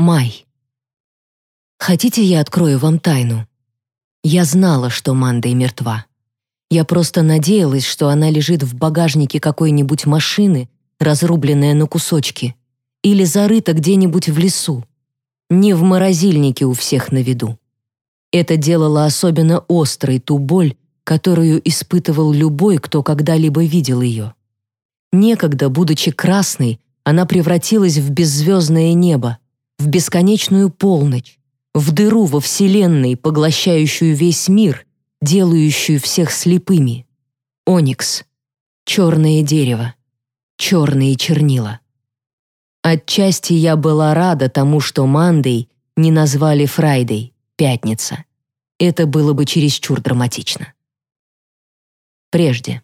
Май. Хотите, я открою вам тайну? Я знала, что Мандой мертва. Я просто надеялась, что она лежит в багажнике какой-нибудь машины, разрубленная на кусочки, или зарыта где-нибудь в лесу, не в морозильнике у всех на виду. Это делало особенно острой ту боль, которую испытывал любой, кто когда-либо видел ее. Некогда, будучи красной, она превратилась в беззвездное небо, в бесконечную полночь, в дыру во Вселенной, поглощающую весь мир, делающую всех слепыми. Оникс. Черное дерево. Черные чернила. Отчасти я была рада тому, что Мандей не назвали Фрайдей, пятница. Это было бы чересчур драматично прежде.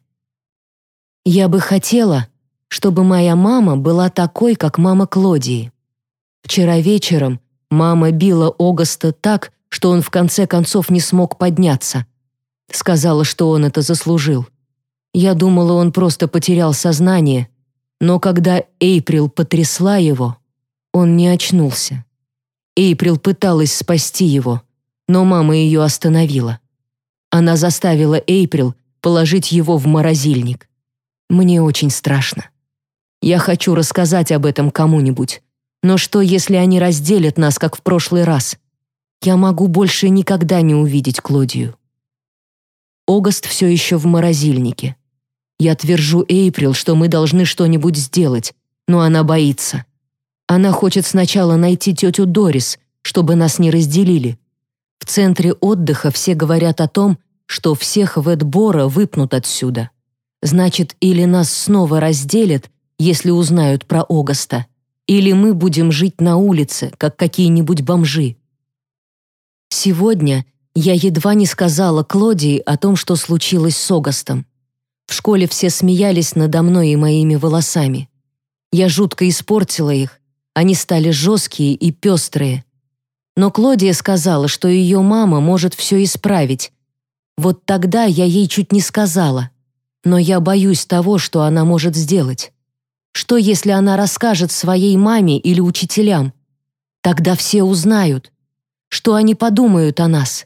Я бы хотела, чтобы моя мама была такой, как мама Клодии. Вчера вечером мама била Огаста так, что он в конце концов не смог подняться. Сказала, что он это заслужил. Я думала, он просто потерял сознание, но когда Эйприл потрясла его, он не очнулся. Эйприл пыталась спасти его, но мама ее остановила. Она заставила Эйприл положить его в морозильник. Мне очень страшно. Я хочу рассказать об этом кому-нибудь. Но что, если они разделят нас, как в прошлый раз? Я могу больше никогда не увидеть Клодию. Огаст все еще в морозильнике. Я твержу Эйприл, что мы должны что-нибудь сделать, но она боится. Она хочет сначала найти тетю Дорис, чтобы нас не разделили. В центре отдыха все говорят о том, что всех Ветбора выпнут отсюда. Значит, или нас снова разделят, если узнают про Огаста, или мы будем жить на улице, как какие-нибудь бомжи. Сегодня я едва не сказала Клодии о том, что случилось с Огастом. В школе все смеялись надо мной и моими волосами. Я жутко испортила их, они стали жесткие и пестрые. Но Клодия сказала, что ее мама может все исправить, вот тогда я ей чуть не сказала. Но я боюсь того, что она может сделать. Что, если она расскажет своей маме или учителям? Тогда все узнают. Что они подумают о нас?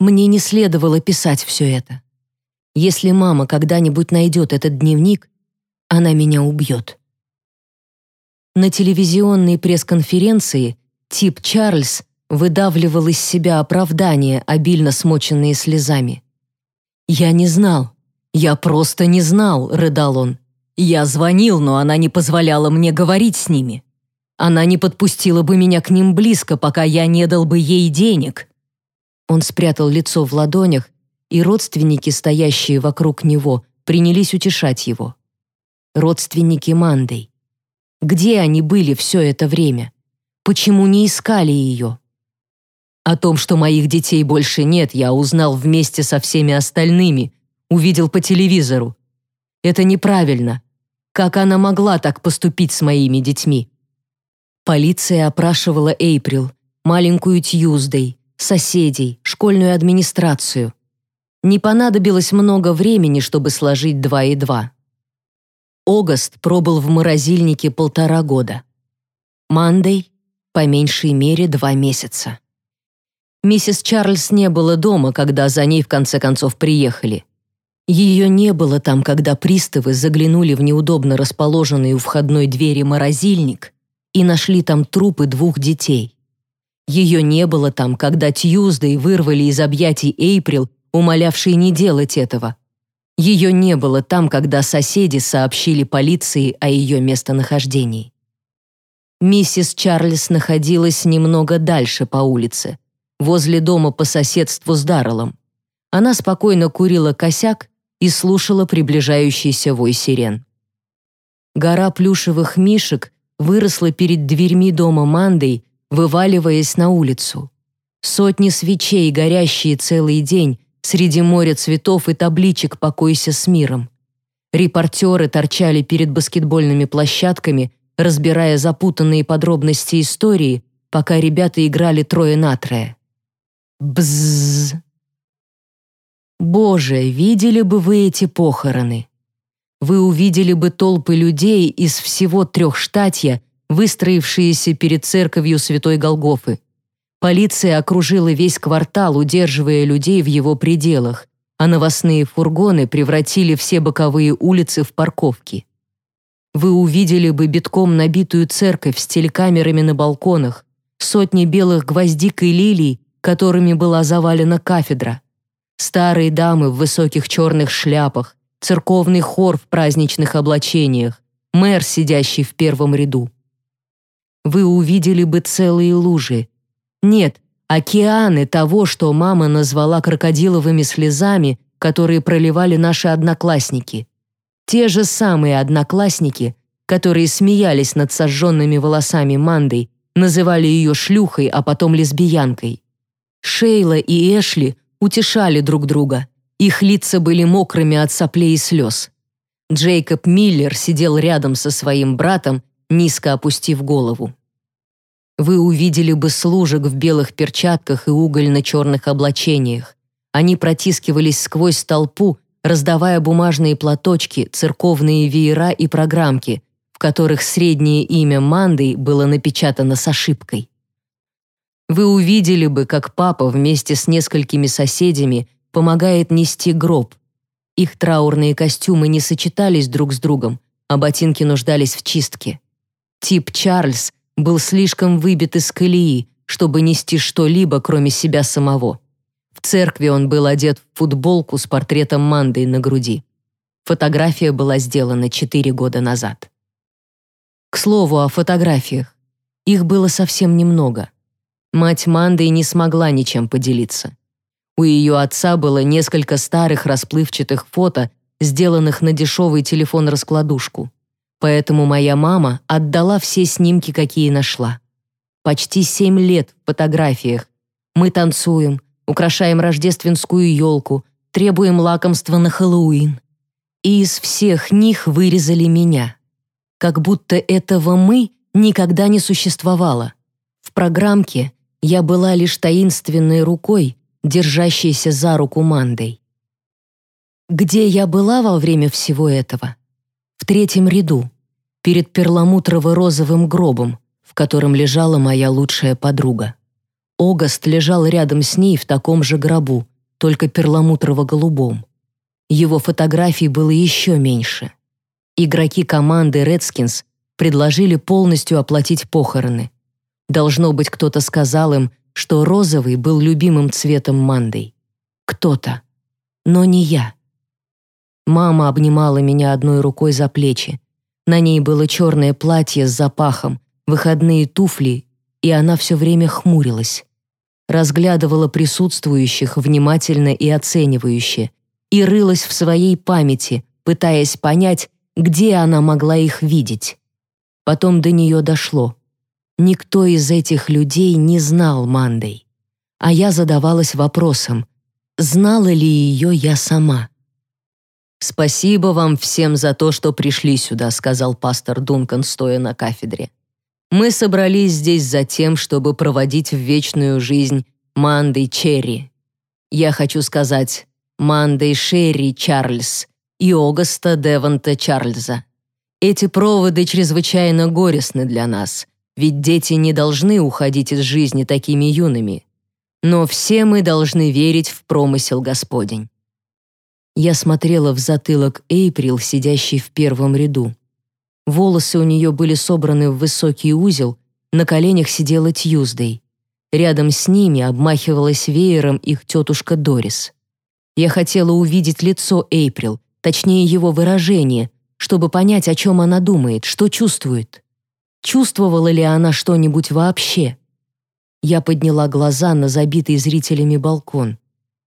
Мне не следовало писать все это. Если мама когда-нибудь найдет этот дневник, она меня убьет. На телевизионной пресс-конференции Тип Чарльз выдавливал из себя оправдания, обильно смоченные слезами. «Я не знал. Я просто не знал», — рыдал он. «Я звонил, но она не позволяла мне говорить с ними. Она не подпустила бы меня к ним близко, пока я не дал бы ей денег». Он спрятал лицо в ладонях, и родственники, стоящие вокруг него, принялись утешать его. Родственники Мандой. Где они были все это время? Почему не искали ее? О том, что моих детей больше нет, я узнал вместе со всеми остальными, увидел по телевизору. Это неправильно. Как она могла так поступить с моими детьми? Полиция опрашивала Эйприл, маленькую Тьюздей, соседей, школьную администрацию. Не понадобилось много времени, чтобы сложить два и два. Огаст пробыл в морозильнике полтора года. Мандей — по меньшей мере два месяца. Миссис Чарльз не было дома, когда за ней в конце концов приехали. Ее не было там, когда приставы заглянули в неудобно расположенный у входной двери морозильник и нашли там трупы двух детей. Ее не было там, когда Тьюздей вырвали из объятий Эйприл, умолявшей не делать этого. Ее не было там, когда соседи сообщили полиции о ее местонахождении. Миссис Чарльз находилась немного дальше по улице, возле дома по соседству с Дарреллом. Она спокойно курила косяк и слушала приближающийся вой сирен. Гора плюшевых мишек выросла перед дверьми дома Мандой, вываливаясь на улицу. Сотни свечей, горящие целый день, среди моря цветов и табличек «Покойся с миром». Репортеры торчали перед баскетбольными площадками, разбирая запутанные подробности истории, пока ребята играли трое на трое. Бзз. Боже, видели бы вы эти похороны? Вы увидели бы толпы людей из всего трехштатья, выстроившиеся перед церковью Святой Голгофы. Полиция окружила весь квартал, удерживая людей в его пределах, а новостные фургоны превратили все боковые улицы в парковки. Вы увидели бы битком набитую церковь с телекамерами на балконах, сотни белых гвоздик и лилий, которыми была завалена кафедра, старые дамы в высоких черных шляпах, церковный хор в праздничных облачениях, мэр, сидящий в первом ряду. Вы увидели бы целые лужи. Нет, океаны того, что мама назвала крокодиловыми слезами, которые проливали наши одноклассники. Те же самые одноклассники, которые смеялись над сожженными волосами Мандой, называли ее шлюхой, а потом лесбиянкой. Шейла и Эшли утешали друг друга. Их лица были мокрыми от соплей и слез. Джейкоб Миллер сидел рядом со своим братом, низко опустив голову. Вы увидели бы служек в белых перчатках и угольно-черных облачениях. Они протискивались сквозь толпу, раздавая бумажные платочки, церковные веера и программки, в которых среднее имя Манды было напечатано с ошибкой. Вы увидели бы, как папа вместе с несколькими соседями помогает нести гроб. Их траурные костюмы не сочетались друг с другом, а ботинки нуждались в чистке. Тип Чарльз был слишком выбит из колеи, чтобы нести что-либо, кроме себя самого. В церкви он был одет в футболку с портретом Манды на груди. Фотография была сделана четыре года назад. К слову о фотографиях. Их было совсем немного. Мать Манды не смогла ничем поделиться. У ее отца было несколько старых расплывчатых фото, сделанных на дешевый телефон-раскладушку. Поэтому моя мама отдала все снимки, какие нашла. Почти семь лет в фотографиях. Мы танцуем, украшаем рождественскую елку, требуем лакомства на Хэллоуин. И из всех них вырезали меня. Как будто этого «мы» никогда не существовало. В программке я была лишь таинственной рукой, держащейся за руку Мандой. Где я была во время всего этого? в третьем ряду, перед перламутрово-розовым гробом, в котором лежала моя лучшая подруга. Огаст лежал рядом с ней в таком же гробу, только перламутрово-голубом. Его фотографий было еще меньше. Игроки команды Redskins предложили полностью оплатить похороны. Должно быть, кто-то сказал им, что розовый был любимым цветом Мандой. Кто-то. Но не я. Мама обнимала меня одной рукой за плечи. На ней было черное платье с запахом, выходные туфли, и она все время хмурилась. Разглядывала присутствующих внимательно и оценивающе, и рылась в своей памяти, пытаясь понять, где она могла их видеть. Потом до нее дошло. Никто из этих людей не знал Мандой. А я задавалась вопросом, знала ли ее я сама. «Спасибо вам всем за то, что пришли сюда», сказал пастор Дункан, стоя на кафедре. «Мы собрались здесь за тем, чтобы проводить в вечную жизнь Мандой Черри. Я хочу сказать Мандой Шерри Чарльз и Огаста Деванта Чарльза. Эти проводы чрезвычайно горестны для нас, ведь дети не должны уходить из жизни такими юными. Но все мы должны верить в промысел Господень. Я смотрела в затылок Эйприл, сидящей в первом ряду. Волосы у нее были собраны в высокий узел, на коленях сидела Тьюздей. Рядом с ними обмахивалась веером их тетушка Дорис. Я хотела увидеть лицо Эйприл, точнее его выражение, чтобы понять, о чем она думает, что чувствует. Чувствовала ли она что-нибудь вообще? Я подняла глаза на забитый зрителями балкон.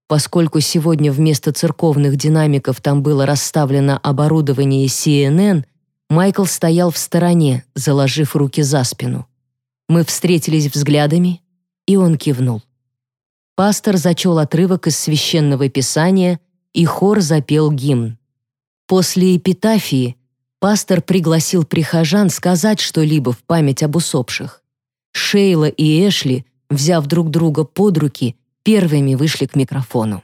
Поскольку сегодня вместо церковных динамиков там было расставлено оборудование CNN, Майкл стоял в стороне, заложив руки за спину. Мы встретились взглядами, и он кивнул. Пастор зачел отрывок из священного писания, и хор запел гимн. После эпитафии пастор пригласил прихожан сказать что-либо в память об усопших. Шейла и Эшли, взяв друг друга под руки, первыми вышли к микрофону.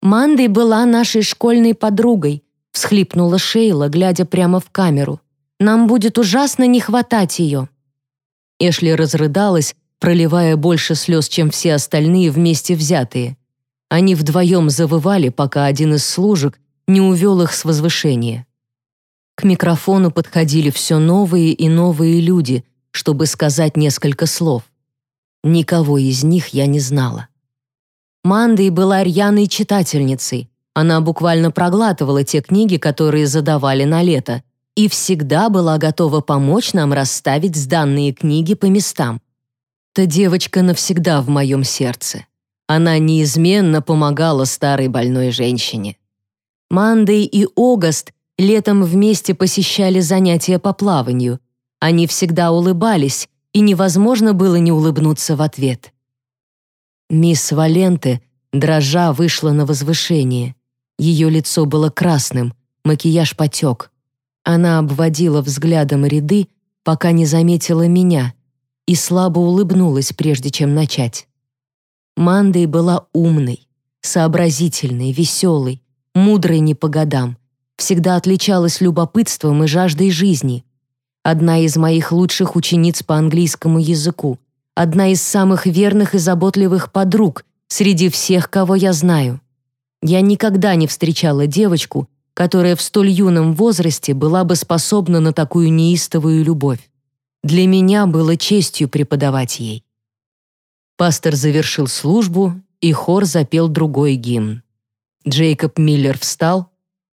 «Мандой была нашей школьной подругой», всхлипнула Шейла, глядя прямо в камеру. Нам будет ужасно не хватать ее». Эшли разрыдалась, проливая больше слез, чем все остальные вместе взятые. Они вдвоем завывали, пока один из служек не увел их с возвышения. К микрофону подходили все новые и новые люди, чтобы сказать несколько слов. Никого из них я не знала. Мандой была рьяной читательницей. Она буквально проглатывала те книги, которые задавали на лето, и всегда была готова помочь нам расставить сданные книги по местам. Та девочка навсегда в моем сердце. Она неизменно помогала старой больной женщине. Мандей и Огаст летом вместе посещали занятия по плаванию. Они всегда улыбались, и невозможно было не улыбнуться в ответ. Мисс Валенте, дрожа, вышла на возвышение. Ее лицо было красным, макияж потек. Она обводила взглядом ряды, пока не заметила меня, и слабо улыбнулась, прежде чем начать. Мандой была умной, сообразительной, веселой, мудрой не по годам, всегда отличалась любопытством и жаждой жизни. Одна из моих лучших учениц по английскому языку, одна из самых верных и заботливых подруг среди всех, кого я знаю. Я никогда не встречала девочку, которая в столь юном возрасте была бы способна на такую неистовую любовь. Для меня было честью преподавать ей. Пастор завершил службу, и хор запел другой гимн. Джейкоб Миллер встал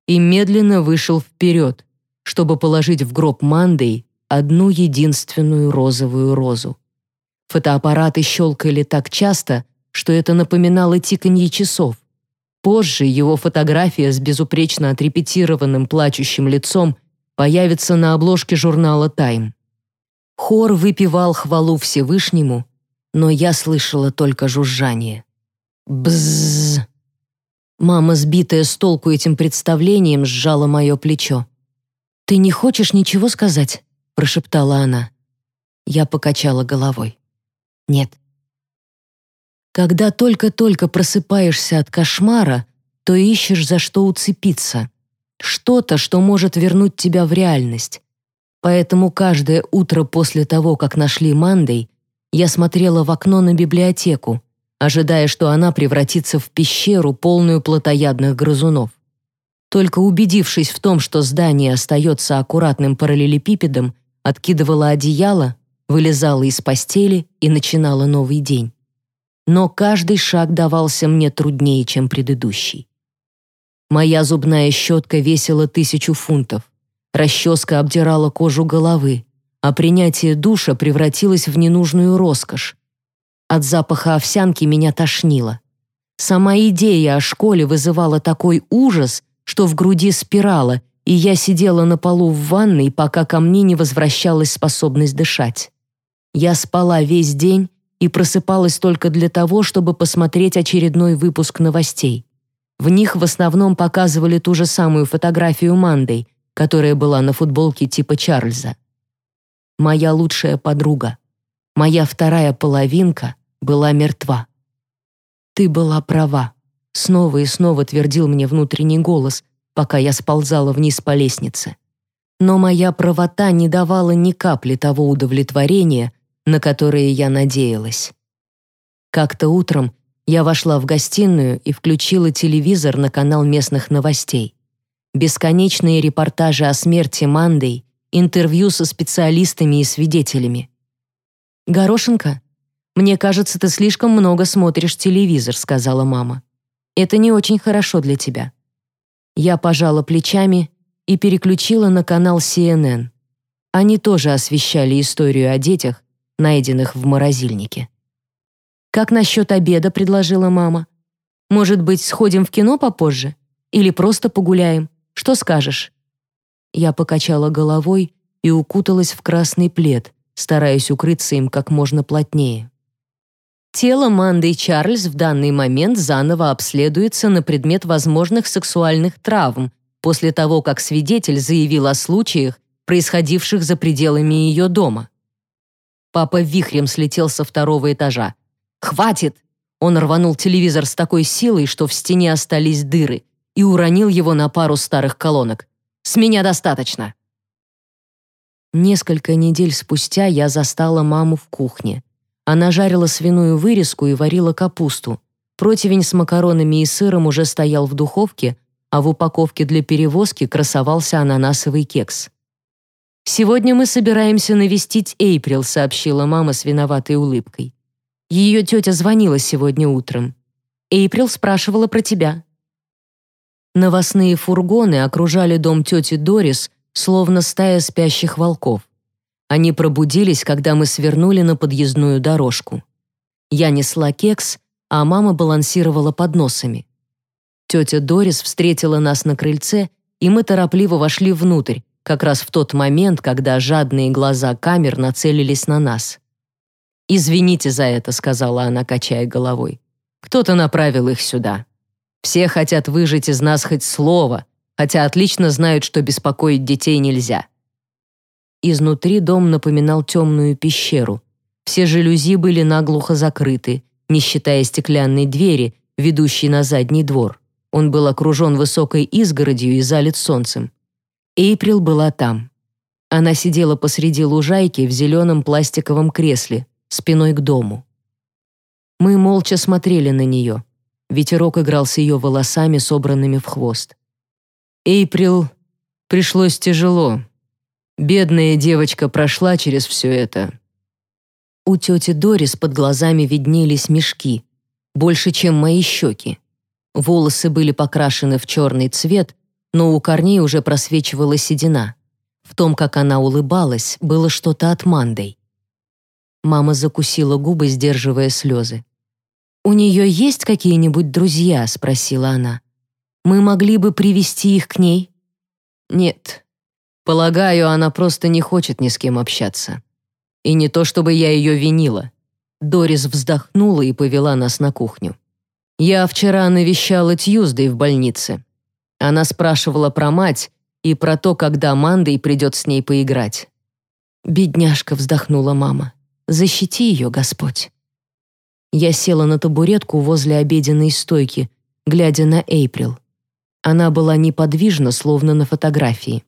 и медленно вышел вперед, чтобы положить в гроб Мандей одну единственную розовую розу. Фотоаппараты щелкали так часто, что это напоминало тиканье часов. Позже его фотография с безупречно отрепетированным плачущим лицом появится на обложке журнала «Тайм». Хор выпивал хвалу Всевышнему, но я слышала только жужжание. Бззз. Мама, сбитая с толку этим представлением, сжала мое плечо. «Ты не хочешь ничего сказать?» — прошептала она. Я покачала головой. «Нет». Когда только-только просыпаешься от кошмара, то ищешь за что уцепиться. Что-то, что может вернуть тебя в реальность. Поэтому каждое утро после того, как нашли Мандей, я смотрела в окно на библиотеку, ожидая, что она превратится в пещеру, полную плотоядных грызунов. Только убедившись в том, что здание остается аккуратным параллелепипедом, откидывала одеяло, вылезала из постели и начинала новый день. Но каждый шаг давался мне труднее, чем предыдущий. Моя зубная щетка весила тысячу фунтов, расческа обдирала кожу головы, а принятие душа превратилось в ненужную роскошь. От запаха овсянки меня тошнило. Сама идея о школе вызывала такой ужас, что в груди спирала, и я сидела на полу в ванной, пока ко мне не возвращалась способность дышать. Я спала весь день и просыпалась только для того, чтобы посмотреть очередной выпуск новостей. В них в основном показывали ту же самую фотографию Мандой, которая была на футболке типа Чарльза моя лучшая подруга, моя вторая половинка была мертва. Ты была права, снова и снова твердил мне внутренний голос, пока я сползала вниз по лестнице. Но моя правота не давала ни капли того удовлетворения, на которое я надеялась. Как-то утром я вошла в гостиную и включила телевизор на канал местных новостей. Бесконечные репортажи о смерти Мандей интервью со специалистами и свидетелями. «Горошенко, мне кажется, ты слишком много смотришь телевизор», сказала мама. «Это не очень хорошо для тебя». Я пожала плечами и переключила на канал CNN. Они тоже освещали историю о детях, найденных в морозильнике. «Как насчет обеда?» — предложила мама. «Может быть, сходим в кино попозже? Или просто погуляем? Что скажешь?» Я покачала головой и укуталась в красный плед, стараясь укрыться им как можно плотнее. Тело Манды Чарльз в данный момент заново обследуется на предмет возможных сексуальных травм после того, как свидетель заявил о случаях, происходивших за пределами ее дома. Папа вихрем слетел со второго этажа. «Хватит!» Он рванул телевизор с такой силой, что в стене остались дыры, и уронил его на пару старых колонок. С меня достаточно. Несколько недель спустя я застала маму в кухне. Она жарила свиную вырезку и варила капусту. Противень с макаронами и сыром уже стоял в духовке, а в упаковке для перевозки красовался ананасовый кекс. «Сегодня мы собираемся навестить Эйприл», — сообщила мама с виноватой улыбкой. Ее тетя звонила сегодня утром. Эйприл спрашивала про тебя. Новостные фургоны окружали дом тети Дорис, словно стая спящих волков. Они пробудились, когда мы свернули на подъездную дорожку. Я несла кекс, а мама балансировала подносами. Тетя Дорис встретила нас на крыльце, и мы торопливо вошли внутрь, как раз в тот момент, когда жадные глаза камер нацелились на нас. «Извините за это», — сказала она, качая головой. «Кто-то направил их сюда». Все хотят выжить из нас хоть слово, хотя отлично знают, что беспокоить детей нельзя. Изнутри дом напоминал темную пещеру. Все жалюзи были наглухо закрыты, не считая стеклянной двери, ведущей на задний двор. Он был окружен высокой изгородью и залит солнцем. Эйприл была там. Она сидела посреди лужайки в зеленом пластиковом кресле, спиной к дому. Мы молча смотрели на нее. Ветерок играл с ее волосами, собранными в хвост. Эйприл пришлось тяжело. Бедная девочка прошла через все это. У тети Дорис под глазами виднелись мешки, больше, чем мои щеки. Волосы были покрашены в черный цвет, но у корней уже просвечивала седина. В том, как она улыбалась, было что-то от Мандой. Мама закусила губы, сдерживая слезы. «У нее есть какие-нибудь друзья?» — спросила она. «Мы могли бы привести их к ней?» «Нет. Полагаю, она просто не хочет ни с кем общаться. И не то, чтобы я ее винила». Дорис вздохнула и повела нас на кухню. «Я вчера навещала Тьюздей в больнице. Она спрашивала про мать и про то, когда Мандой придет с ней поиграть». «Бедняжка», — вздохнула мама. «Защити ее, Господь». Я села на табуретку возле обеденной стойки, глядя на Эйприл. Она была неподвижна, словно на фотографии.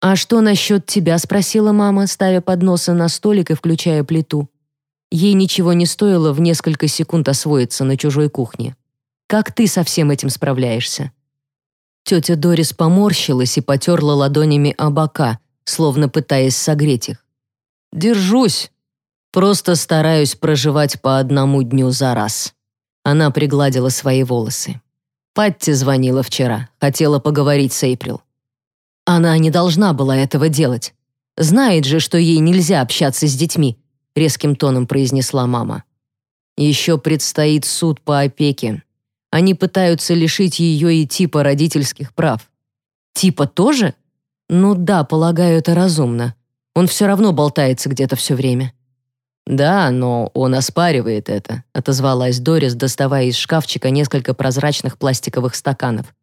«А что насчет тебя?» — спросила мама, ставя подносы на столик и включая плиту. Ей ничего не стоило в несколько секунд освоиться на чужой кухне. «Как ты со всем этим справляешься?» Тетя Дорис поморщилась и потерла ладонями о бока, словно пытаясь согреть их. «Держусь», Просто стараюсь проживать по одному дню за раз». Она пригладила свои волосы. Патти звонила вчера, хотела поговорить с Эйприл. Она не должна была этого делать. Знает же, что ей нельзя общаться с детьми, резким тоном произнесла мама. Еще предстоит суд по опеке. Они пытаются лишить ее и типа родительских прав. Типа тоже? Ну да, полагаю, это разумно. Он все равно болтается где-то все время. «Да, но он оспаривает это», — отозвалась Дорис, доставая из шкафчика несколько прозрачных пластиковых стаканов.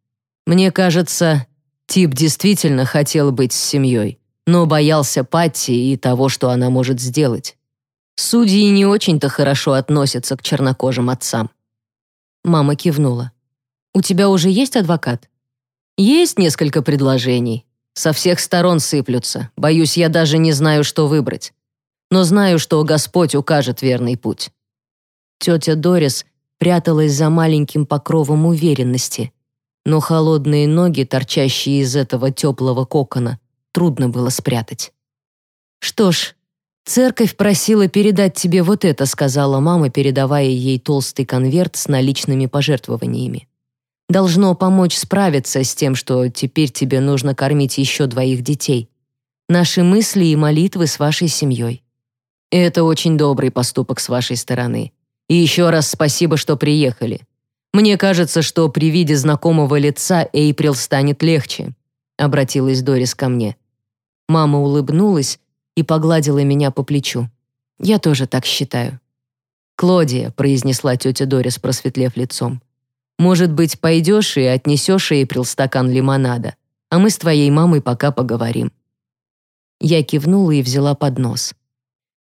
«Мне кажется, тип действительно хотел быть с семьей, но боялся Патти и того, что она может сделать. Судьи не очень-то хорошо относятся к чернокожим отцам». Мама кивнула. «У тебя уже есть адвокат?» «Есть несколько предложений. Со всех сторон сыплются. Боюсь, я даже не знаю, что выбрать но знаю, что Господь укажет верный путь». Тетя Дорис пряталась за маленьким покровом уверенности, но холодные ноги, торчащие из этого теплого кокона, трудно было спрятать. «Что ж, церковь просила передать тебе вот это», сказала мама, передавая ей толстый конверт с наличными пожертвованиями. «Должно помочь справиться с тем, что теперь тебе нужно кормить еще двоих детей. Наши мысли и молитвы с вашей семьей». Это очень добрый поступок с вашей стороны. И еще раз спасибо, что приехали. Мне кажется, что при виде знакомого лица Эйприл станет легче», — обратилась Дорис ко мне. Мама улыбнулась и погладила меня по плечу. «Я тоже так считаю». «Клодия», — произнесла тетя Дорис, просветлев лицом. «Может быть, пойдешь и отнесешь Эйприл стакан лимонада, а мы с твоей мамой пока поговорим». Я кивнула и взяла поднос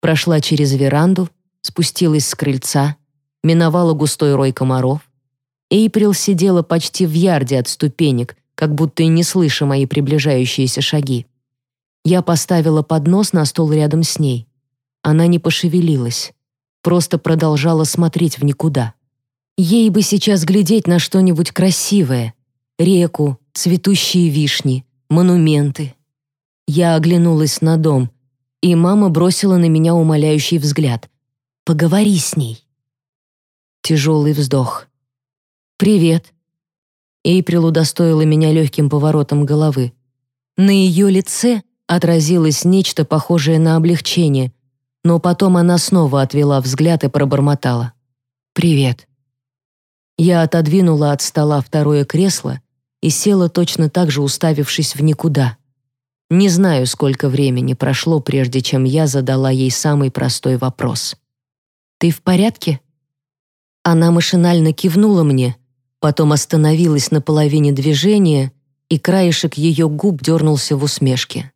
прошла через веранду, спустилась с крыльца, миновала густой рой комаров. Эйприл сидела почти в ярде от ступенек, как будто и не слыша мои приближающиеся шаги. Я поставила поднос на стол рядом с ней. Она не пошевелилась, просто продолжала смотреть в никуда. Ей бы сейчас глядеть на что-нибудь красивое. Реку, цветущие вишни, монументы. Я оглянулась на дом, и мама бросила на меня умоляющий взгляд. «Поговори с ней». Тяжелый вздох. «Привет». Эйприл удостоила меня легким поворотом головы. На ее лице отразилось нечто похожее на облегчение, но потом она снова отвела взгляд и пробормотала. «Привет». Я отодвинула от стола второе кресло и села точно так же, уставившись в никуда. Не знаю, сколько времени прошло, прежде чем я задала ей самый простой вопрос. «Ты в порядке?» Она машинально кивнула мне, потом остановилась на половине движения, и краешек ее губ дернулся в усмешке.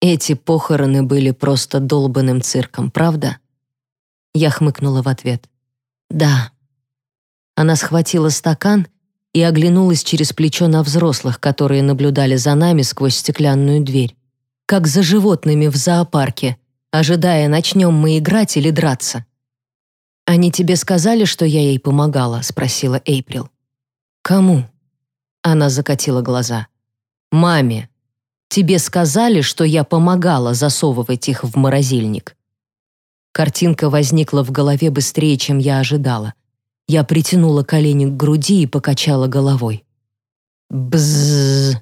Эти похороны были просто долбанным цирком, правда? Я хмыкнула в ответ. Да. Она схватила стакан и оглянулась через плечо на взрослых, которые наблюдали за нами сквозь стеклянную дверь, как за животными в зоопарке, ожидая, начнем мы играть или драться. «Они тебе сказали, что я ей помогала?» — спросила Эйприл. «Кому?» Она закатила глаза. «Маме. Тебе сказали, что я помогала засовывать их в морозильник?» Картинка возникла в голове быстрее, чем я ожидала. Я притянула колени к груди и покачала головой. Бззз.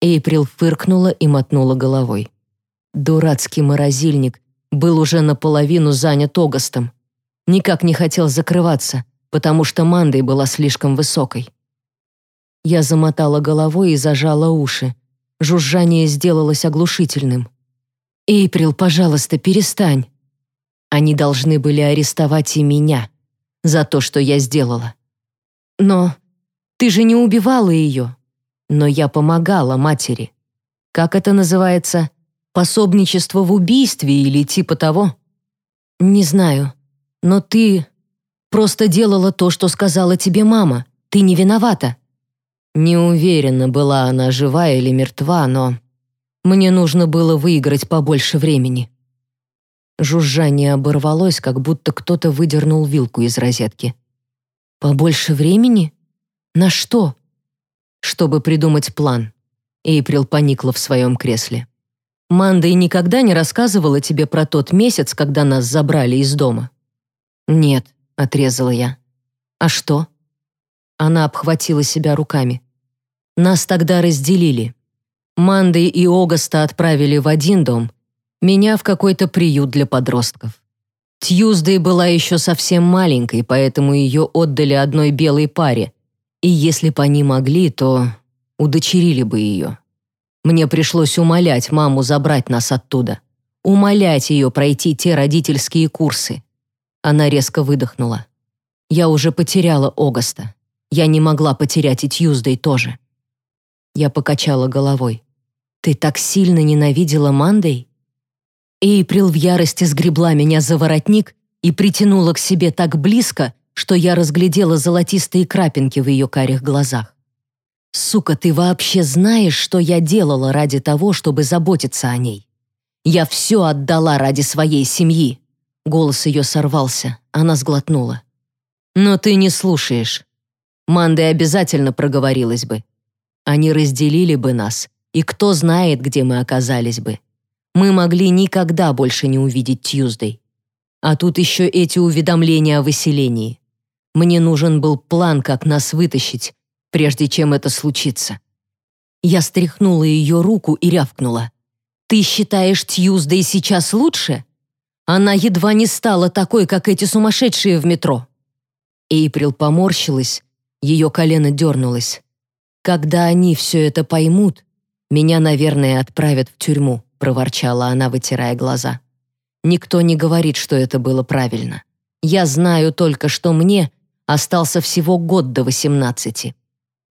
Эйприл фыркнула и мотнула головой. Дурацкий морозильник был уже наполовину занят Огастом никак не хотел закрываться, потому что Мандой была слишком высокой. Я замотала головой и зажала уши. Жужжание сделалось оглушительным. «Эйприл, пожалуйста, перестань!» Они должны были арестовать и меня за то, что я сделала. Но ты же не убивала ее. Но я помогала матери. Как это называется? Пособничество в убийстве или типа того? Не знаю. Но ты просто делала то, что сказала тебе мама. Ты не виновата». Не уверена, была она жива или мертва, но мне нужно было выиграть побольше времени. Жужжание оборвалось, как будто кто-то выдернул вилку из розетки. «Побольше времени? На что?» «Чтобы придумать план». Эйприл поникла в своем кресле. «Манда и никогда не рассказывала тебе про тот месяц, когда нас забрали из дома?» «Нет», — отрезала я. «А что?» Она обхватила себя руками. «Нас тогда разделили. Манды и Огаста отправили в один дом, меня в какой-то приют для подростков. Тьюздей была еще совсем маленькой, поэтому ее отдали одной белой паре, и если бы они могли, то удочерили бы ее. Мне пришлось умолять маму забрать нас оттуда, умолять ее пройти те родительские курсы. Она резко выдохнула. Я уже потеряла Огаста. Я не могла потерять и Тьюздей тоже. Я покачала головой. Ты так сильно ненавидела Мандей? Эйприл в ярости сгребла меня за воротник и притянула к себе так близко, что я разглядела золотистые крапинки в ее карих глазах. «Сука, ты вообще знаешь, что я делала ради того, чтобы заботиться о ней? Я все отдала ради своей семьи. Голос ее сорвался, она сглотнула. «Но ты не слушаешь. Манда обязательно проговорилась бы. Они разделили бы нас, и кто знает, где мы оказались бы. Мы могли никогда больше не увидеть Тьюздей. А тут еще эти уведомления о выселении. Мне нужен был план, как нас вытащить, прежде чем это случится». Я стряхнула ее руку и рявкнула. «Ты считаешь Тьюздей сейчас лучше?» Она едва не стала такой, как эти сумасшедшие в метро. Эйприл поморщилась, ее колено дернулось. «Когда они все это поймут, меня, наверное, отправят в тюрьму», проворчала она, вытирая глаза. «Никто не говорит, что это было правильно. Я знаю только, что мне остался всего год до восемнадцати.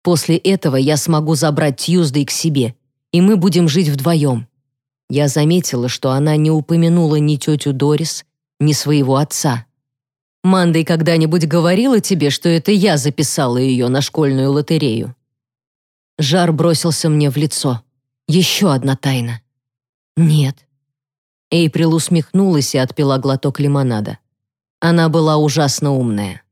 После этого я смогу забрать Тьюздей к себе, и мы будем жить вдвоем. Я заметила, что она не упомянула ни тетю Дорис, ни своего отца. «Мандой когда-нибудь говорила тебе, что это я записала ее на школьную лотерею?» Жар бросился мне в лицо. Еще одна тайна. «Нет». Эйприл усмехнулась и отпила глоток лимонада. Она была ужасно умная.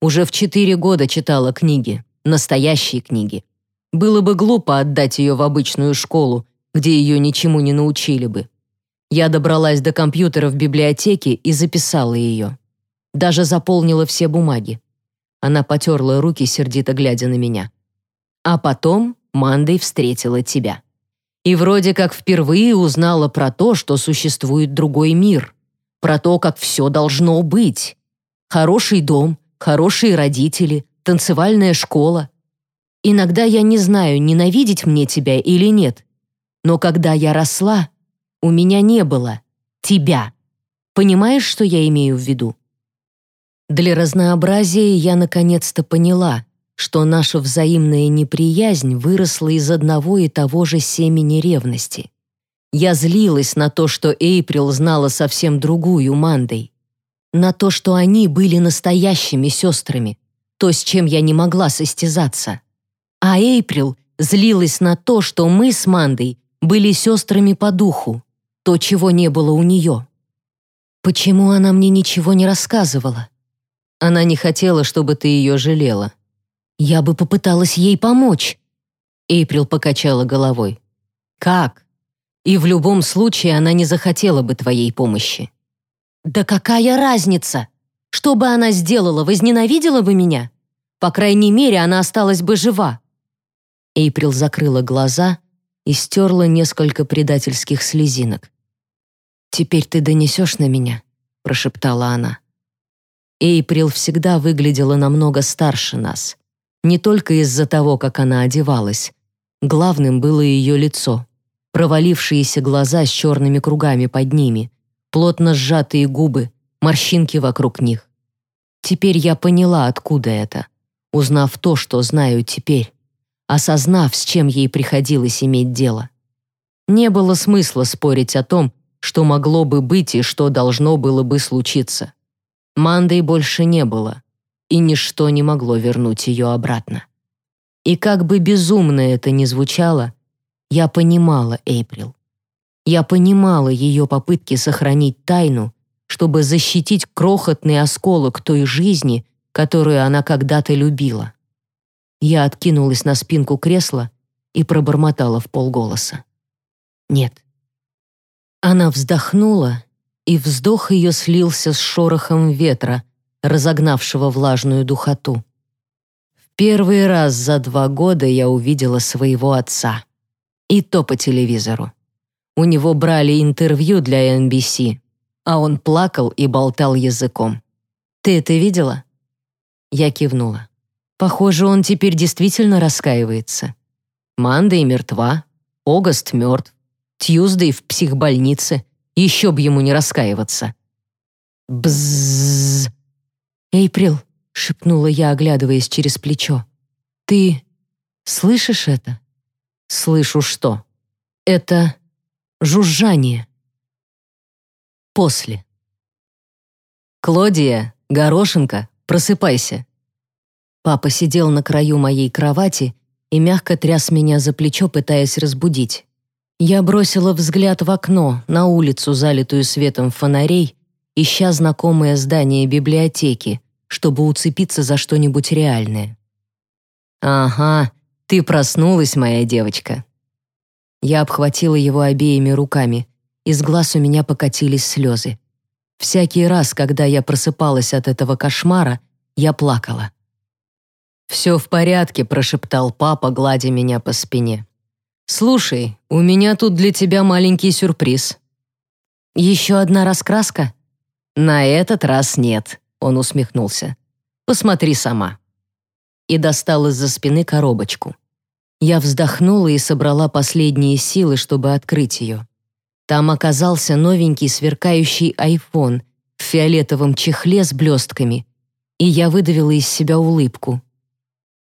Уже в четыре года читала книги, настоящие книги. Было бы глупо отдать ее в обычную школу, где ее ничему не научили бы. Я добралась до компьютера в библиотеке и записала ее. Даже заполнила все бумаги. Она потерла руки, сердито глядя на меня. А потом Мандой встретила тебя. И вроде как впервые узнала про то, что существует другой мир. Про то, как все должно быть. Хороший дом, хорошие родители, танцевальная школа. Иногда я не знаю, ненавидеть мне тебя или нет. Но когда я росла, у меня не было тебя. Понимаешь, что я имею в виду? Для разнообразия я наконец-то поняла, что наша взаимная неприязнь выросла из одного и того же семени ревности. Я злилась на то, что Эйприл знала совсем другую Мандой. На то, что они были настоящими сестрами, то, с чем я не могла состязаться. А Эйприл злилась на то, что мы с Мандой были сестрами по духу, то, чего не было у нее. Почему она мне ничего не рассказывала? Она не хотела, чтобы ты ее жалела. Я бы попыталась ей помочь. Эйприл покачала головой. Как? И в любом случае она не захотела бы твоей помощи. Да какая разница? Что бы она сделала, возненавидела бы меня? По крайней мере, она осталась бы жива. Эйприл закрыла глаза и стерла несколько предательских слезинок. «Теперь ты донесешь на меня?» — прошептала она. Эйприл всегда выглядела намного старше нас. Не только из-за того, как она одевалась. Главным было ее лицо. Провалившиеся глаза с черными кругами под ними, плотно сжатые губы, морщинки вокруг них. Теперь я поняла, откуда это, узнав то, что знаю теперь осознав, с чем ей приходилось иметь дело. Не было смысла спорить о том, что могло бы быть и что должно было бы случиться. Мандой больше не было, и ничто не могло вернуть ее обратно. И как бы безумно это ни звучало, я понимала Эйприл. Я понимала ее попытки сохранить тайну, чтобы защитить крохотный осколок той жизни, которую она когда-то любила. Я откинулась на спинку кресла и пробормотала в полголоса. «Нет». Она вздохнула, и вздох ее слился с шорохом ветра, разогнавшего влажную духоту. В первый раз за два года я увидела своего отца. И то по телевизору. У него брали интервью для NBC, а он плакал и болтал языком. «Ты это видела?» Я кивнула. Похоже, он теперь действительно раскаивается. Манда мертва, Огаст мертв, Тьюздей в психбольнице. Еще б ему не раскаиваться. Бззз. «Эйприл», — шепнула я, оглядываясь через плечо. «Ты слышишь это?» «Слышу что?» «Это жужжание». После. «Клодия, горошинка, просыпайся. Папа сидел на краю моей кровати и мягко тряс меня за плечо, пытаясь разбудить. Я бросила взгляд в окно, на улицу, залитую светом фонарей, ища знакомое здание библиотеки, чтобы уцепиться за что-нибудь реальное. «Ага, ты проснулась, моя девочка». Я обхватила его обеими руками, из глаз у меня покатились слезы. Всякий раз, когда я просыпалась от этого кошмара, я плакала. «Все в порядке», — прошептал папа, гладя меня по спине. «Слушай, у меня тут для тебя маленький сюрприз». «Еще одна раскраска?» «На этот раз нет», — он усмехнулся. «Посмотри сама». И достал из-за спины коробочку. Я вздохнула и собрала последние силы, чтобы открыть ее. Там оказался новенький сверкающий айфон в фиолетовом чехле с блестками, и я выдавила из себя улыбку.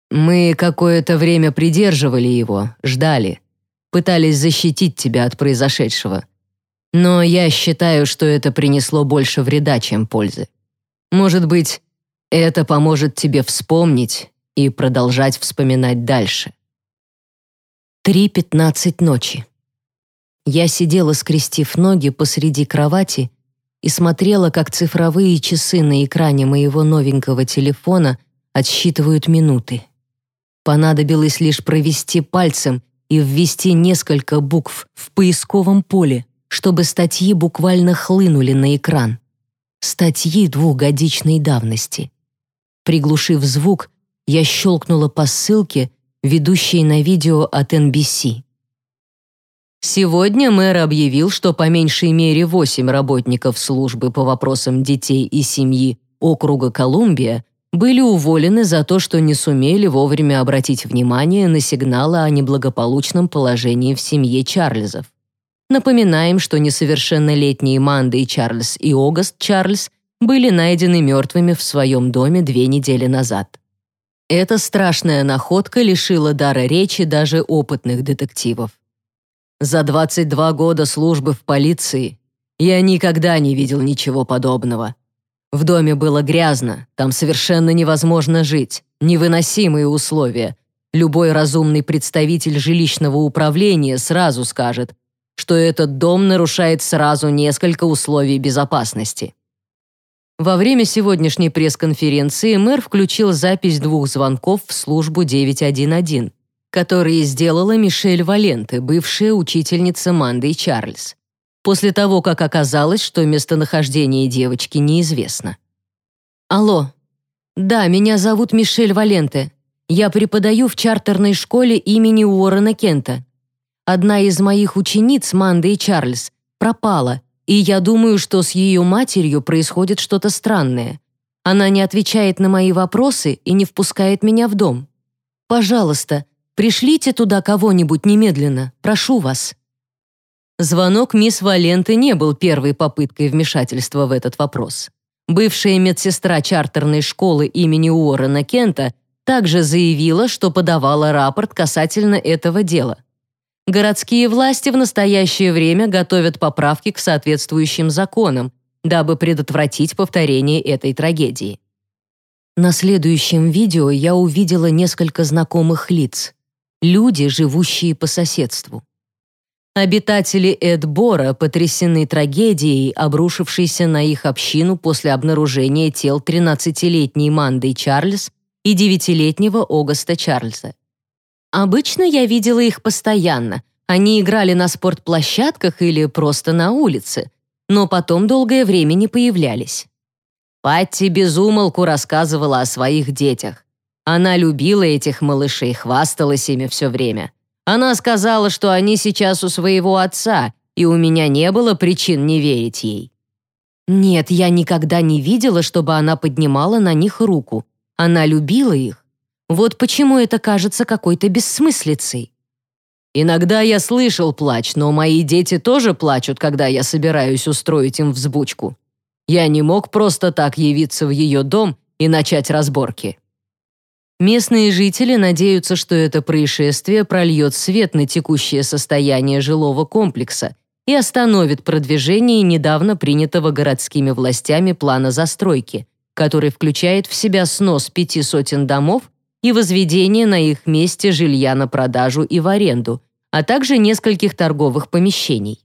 Мы какое-то время придерживали его, ждали, пытались защитить тебя от произошедшего. Но я считаю, что это принесло больше вреда, чем пользы. Может быть, это поможет тебе вспомнить и продолжать вспоминать дальше. 3.15 ночи. Я сидела, скрестив ноги посреди кровати и смотрела, как цифровые часы на экране моего новенького телефона отсчитывают минуты. Понадобилось лишь провести пальцем и ввести несколько букв в поисковом поле, чтобы статьи буквально хлынули на экран. Статьи двухгодичной давности. Приглушив звук, я щелкнула по ссылке, ведущей на видео от NBC. Сегодня мэр объявил, что по меньшей мере восемь работников службы по вопросам детей и семьи округа Колумбия были уволены за то, что не сумели вовремя обратить внимание на сигналы о неблагополучном положении в семье Чарльзов. Напоминаем, что несовершеннолетние Манда и Чарльз и Огаст Чарльз были найдены мертвыми в своем доме две недели назад. Эта страшная находка лишила дара речи даже опытных детективов. За 22 года службы в полиции я никогда не видел ничего подобного. В доме было грязно, там совершенно невозможно жить, невыносимые условия. Любой разумный представитель жилищного управления сразу скажет, что этот дом нарушает сразу несколько условий безопасности. Во время сегодняшней пресс-конференции мэр включил запись двух звонков в службу 911 которые сделала Мишель Валенте, бывшая учительница Манды и Чарльз, после того, как оказалось, что местонахождение девочки неизвестно. «Алло. Да, меня зовут Мишель Валенте. Я преподаю в чартерной школе имени Уоррена Кента. Одна из моих учениц, Манда и Чарльз, пропала, и я думаю, что с ее матерью происходит что-то странное. Она не отвечает на мои вопросы и не впускает меня в дом. Пожалуйста, Пришлите туда кого-нибудь немедленно, прошу вас». Звонок мисс Валенты не был первой попыткой вмешательства в этот вопрос. Бывшая медсестра чартерной школы имени Уоррена Кента также заявила, что подавала рапорт касательно этого дела. Городские власти в настоящее время готовят поправки к соответствующим законам, дабы предотвратить повторение этой трагедии. На следующем видео я увидела несколько знакомых лиц люди, живущие по соседству. Обитатели Эдбора потрясены трагедией, обрушившейся на их общину после обнаружения тел 13-летней Манды Чарльз и 9-летнего Огаста Чарльза. Обычно я видела их постоянно. Они играли на спортплощадках или просто на улице, но потом долгое время не появлялись. Патти безумолку рассказывала о своих детях. Она любила этих малышей, хвасталась ими все время. Она сказала, что они сейчас у своего отца, и у меня не было причин не верить ей. Нет, я никогда не видела, чтобы она поднимала на них руку. Она любила их. Вот почему это кажется какой-то бессмыслицей. Иногда я слышал плач, но мои дети тоже плачут, когда я собираюсь устроить им взбучку. Я не мог просто так явиться в ее дом и начать разборки. Местные жители надеются, что это происшествие прольет свет на текущее состояние жилого комплекса и остановит продвижение недавно принятого городскими властями плана застройки, который включает в себя снос пяти сотен домов и возведение на их месте жилья на продажу и в аренду, а также нескольких торговых помещений.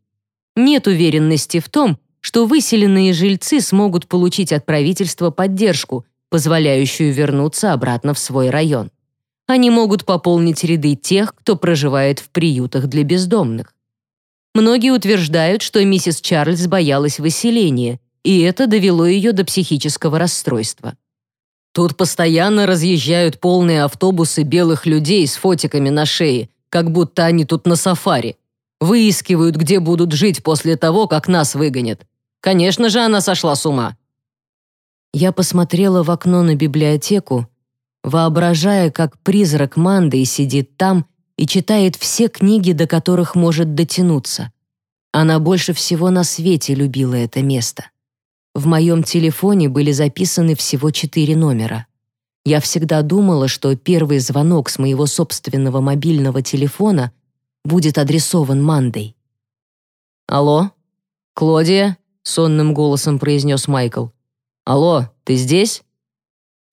Нет уверенности в том, что выселенные жильцы смогут получить от правительства поддержку – позволяющую вернуться обратно в свой район. Они могут пополнить ряды тех, кто проживает в приютах для бездомных. Многие утверждают, что миссис Чарльз боялась выселения, и это довело ее до психического расстройства. Тут постоянно разъезжают полные автобусы белых людей с фотиками на шее, как будто они тут на сафари. Выискивают, где будут жить после того, как нас выгонят. Конечно же, она сошла с ума. Я посмотрела в окно на библиотеку, воображая, как призрак Манды сидит там и читает все книги, до которых может дотянуться. Она больше всего на свете любила это место. В моем телефоне были записаны всего четыре номера. Я всегда думала, что первый звонок с моего собственного мобильного телефона будет адресован Мандой. «Алло? Клодия?» — сонным голосом произнес Майкл. «Алло, ты здесь?»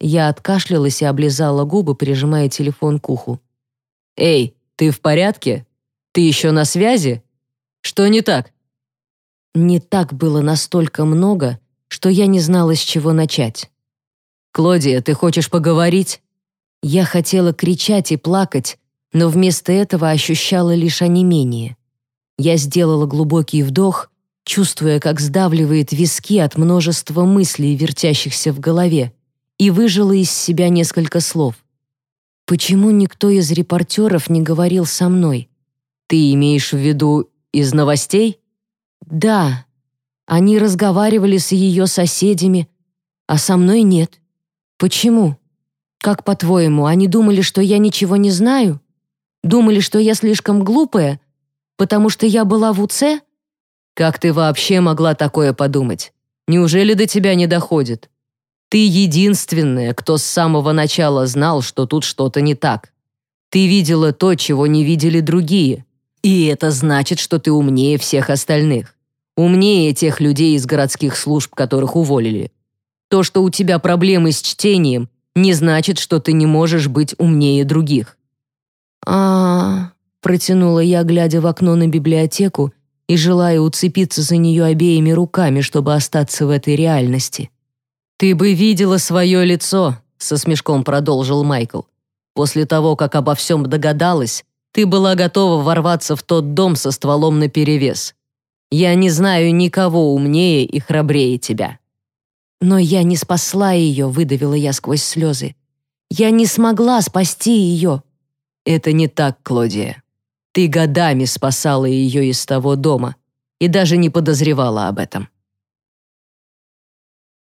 Я откашлялась и облизала губы, прижимая телефон к уху. «Эй, ты в порядке? Ты еще на связи?» Что не так?» Не так было настолько много, что я не знала, с чего начать. «Клодия, ты хочешь поговорить?» Я хотела кричать и плакать, но вместо этого ощущала лишь онемение. Я сделала глубокий вдох, чувствуя, как сдавливает виски от множества мыслей, вертящихся в голове, и выжила из себя несколько слов. Почему никто из репортеров не говорил со мной? Ты имеешь в виду из новостей? Да. Они разговаривали с ее соседями, а со мной нет. Почему? Как по-твоему, они думали, что я ничего не знаю? Думали, что я слишком глупая, потому что я была в УЦ? Как ты вообще могла такое подумать? Неужели до тебя не доходит? Ты единственная, кто с самого начала знал, что тут что-то не так. Ты видела то, чего не видели другие. И это значит, что ты умнее всех остальных. Умнее тех людей из городских служб, которых уволили. То, что у тебя проблемы с чтением, не значит, что ты не можешь быть умнее других. А, -а, -а протянула я, глядя в окно на библиотеку и желая уцепиться за нее обеими руками, чтобы остаться в этой реальности. «Ты бы видела свое лицо», — со смешком продолжил Майкл. «После того, как обо всем догадалась, ты была готова ворваться в тот дом со стволом наперевес. Я не знаю никого умнее и храбрее тебя». «Но я не спасла ее», — выдавила я сквозь слезы. «Я не смогла спасти ее». «Это не так, Клодия. Ты годами спасала ее из того дома и даже не подозревала об этом».